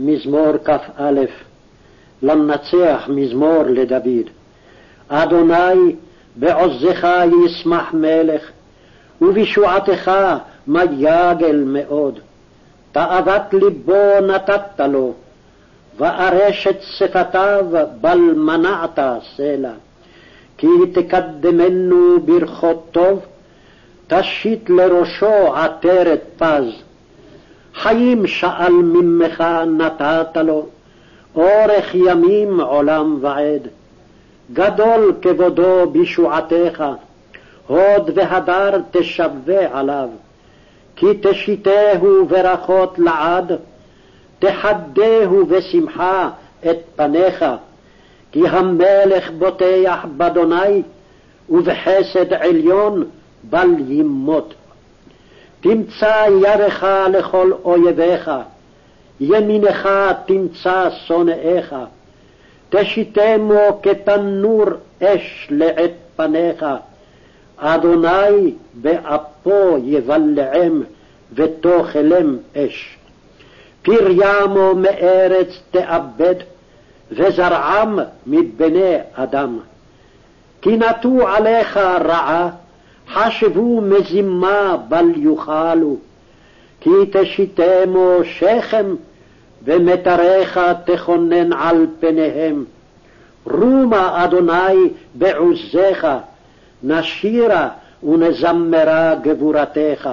מזמור כ"א, למנצח מזמור לדוד. אדוני בעוזך ישמח מלך, ובישועתך מייגל מאוד. תאוות לבו נתת לו, וארשת שפתיו בל מנעת סלע. כי תקדמנו ברכות טוב, תשית לראשו עטרת פז. חיים שאל ממך נתת לו, אורך ימים עולם ועד. גדול כבודו בישועתך, הוד והדר תשווה עליו. כי תשיתהו ברכות לעד, תחדהו בשמחה את פניך, כי המלך בוטח באדוני, ובחסד עליון בל ימות. תמצא ירך לכל אויביך, ימינך תמצא שונאיך, תשיתמו כתנור אש לעת פניך, אדוני באפו יבלעם ותאכלם אש. פריימו מארץ תאבד, וזרעם מבני אדם. כי נטו עליך רעה, חשבו מזימה בל יאכלו, כי תשיתמו שכם, ומטריך תכונן על פניהם. רומה אדוני בעוזיך, נשירה ונזמרה גבורתך.